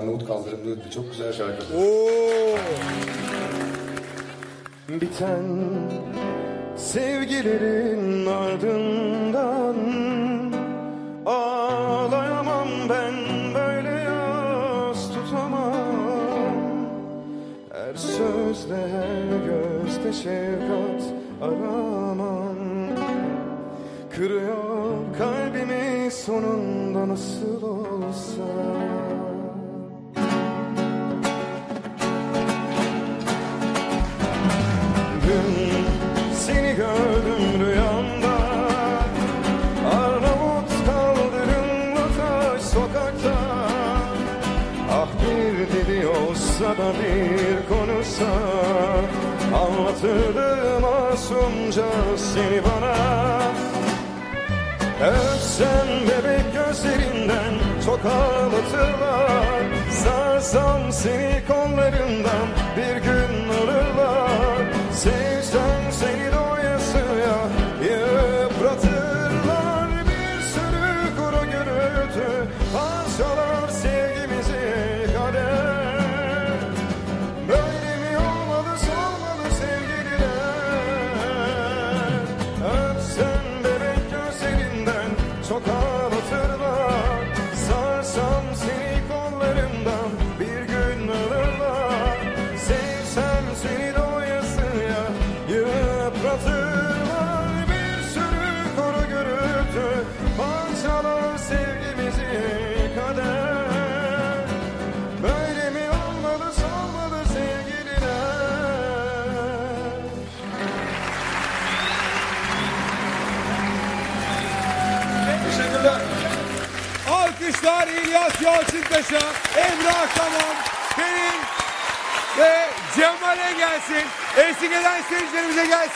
Arnavut kaldırımlı çok güzel şarkı. Oo. Biten sevgilerin ardından Ağlayamam ben böyle yas tutamam Her sözde her gözde şefkat aramam Kırıyor kalbimi sonunda nasıl olsa olsa da bir konuşsa Anlatırdı masumca seni bana. Öpsem bebek gözlerinden çok ağlatırlar Sarsam seni kollarından yıpratırlar Bir sürü kuru gürültü parçalar sevgimizi kader Böyle mi olmalı sormalı sevgililer Teşekkürler. Alkışlar İlyas Yalçıntaş'a, Emrah Tamam, Pelin ve Cemal'e gelsin. Eşlik eden seyircilerimize gelsin.